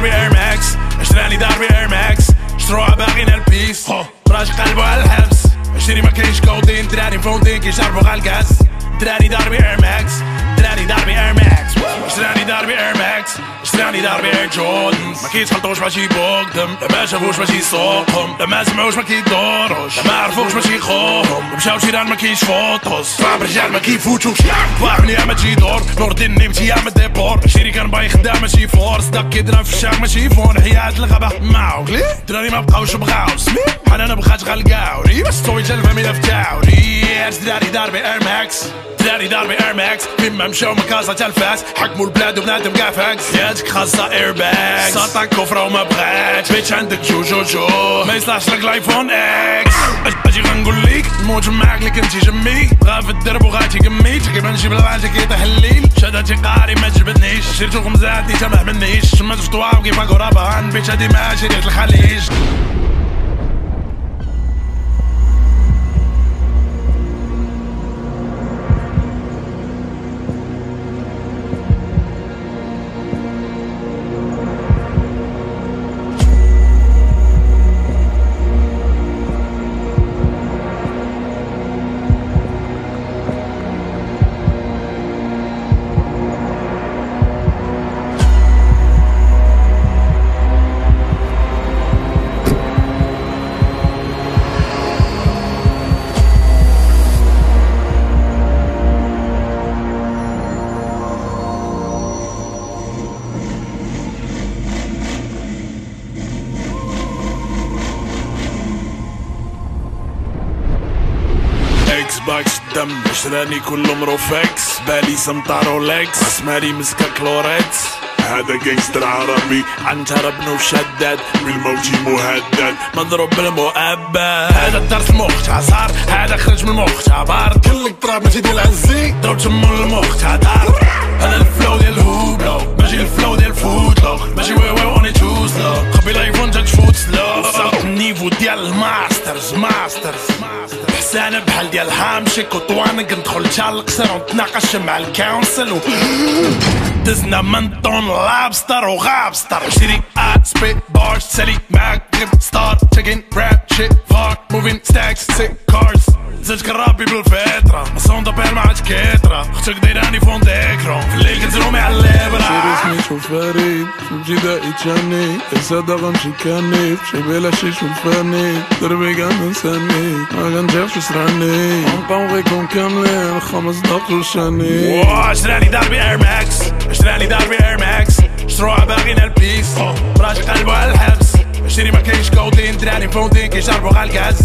داربي اير ماكس شروها باغينا البيس راجل قلبه على الحبس عشري ما كاينش كودين دراري فوندين كيشربوا غا الكاس دراري داربي اير ماكس دراري داربي اير ماكس دراري داربي اير ماكس دراري داربي اير جوردنز ما كيتخلطوش ماشي بوكدم لا ما شافوش ماشي سوقهم لا ما سمعوش ما كيدوروش لا ما عرفوش ماشي خوهم مشاو جيران ما كاينش فوتوس. صعب رجال ما كيفوتوش. واعمل ما تجي دور نور الدين نمتي يا ما ديبور. شيري كان باغي خدام ماشي فورس داك كيدرا في الشام ماشي فون حياة الغابة معاو دراري ما بقاوش بغاو سمي حنا بغات غلقاوني بس توي جال فاميلا فتاوني دراري داربي اير ماكس دراري داربي اير ماكس فيما مشاو مكازا تلفاس حكموا البلاد وبنادم قافاكس يدك خاصة اير باكس ساطا كفرة وما بغاتش بيتش عندك جو جو جو. ما يصلحش لك الآيفون إكس أجي غنقول ليك نموت معاك لك انتي جمي غا في الدرب وغاتي قميت. كيف نجيب الواجه كيطيح الليل شدتي قاري ما جبدنيش شريتو خمزات نيتا ما حملنيش شمت في طواب كيف غرابان بيتش هادي ماشي ريت الخليج. إكس باكس دم شراني كلهم روفكس بالي سمطة رولكس. أسماري مسكة كلوريكس. هذا جانجستر عربي. عنتر بنو شداد. بالموت مهدد. مضروب بالمؤبد هذا الدرس مخ صار هذا خرج من المخ بار كلك تراب ماشي ديال عزي ضرب تمو المخ النيفو ديال الماسترز ماسترز حسانة بحال ديال هامشك وطوانق ندخل تالقصر ونتناقش مع الكونسل دزنا من طون لابستر وغابستر شري آت سبيت بارز سالي معاك غير ستار تشيكين راب شيت فاك موفين ستاكس سيك كارز. زدت كرابي بالفطرة مصون دابير ما عادش كيترا أختك دايراني فون ديكرون في الليل كنزلو مع الليبرا سميتو فريد في ابتدائي تجاني يا سادة غنمشي كاني في بلا شيش والفاني دربي كاع نساني ما كنجيبش سراني غنبقاو غيكون كاملين خمس دقايق لشاني واو شراني داربي اير ماكس شراني داربي اير ماكس شروها باغينا البيس راجل قلبه على الحبس شري ما كاينش كودين دراري فوندين كيشربوا غا الكاس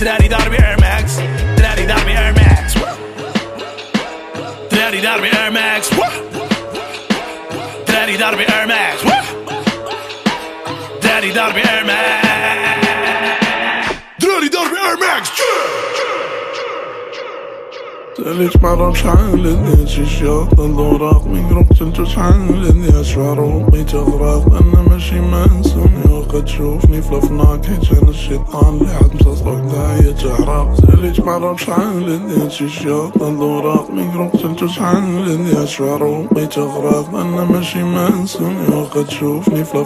دراري داربي اير ماكس دراري داربي اير ماكس دراري داربي اير ماكس دراري داربي اير ماكس دراري داربي اير ماكس دراري داربي اير ماكس ساليت مرة شحال شي شياط الوراق من قرب تلتو شحال اللي اشعر وبقي تغرق أنا ماشي منسوني وقد تشوفني في الفناك حيت أنا الشيطان اللي حد مصاصبك داية تحرق ساليت مرة شحال اللي شي شياط الوراق من قرب تلتو شحال اللي اشعر وبقي تغرق أنا ماشي منسوني وقد تشوفني في